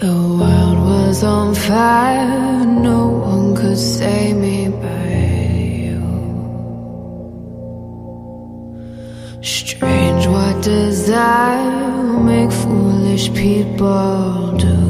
The world was on fire, no one could save me by you. Strange what desire make foolish people do.